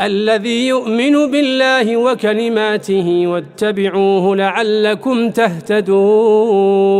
الذي يؤمن بالله وكلماته واتبعوه لعلكم تهتدون.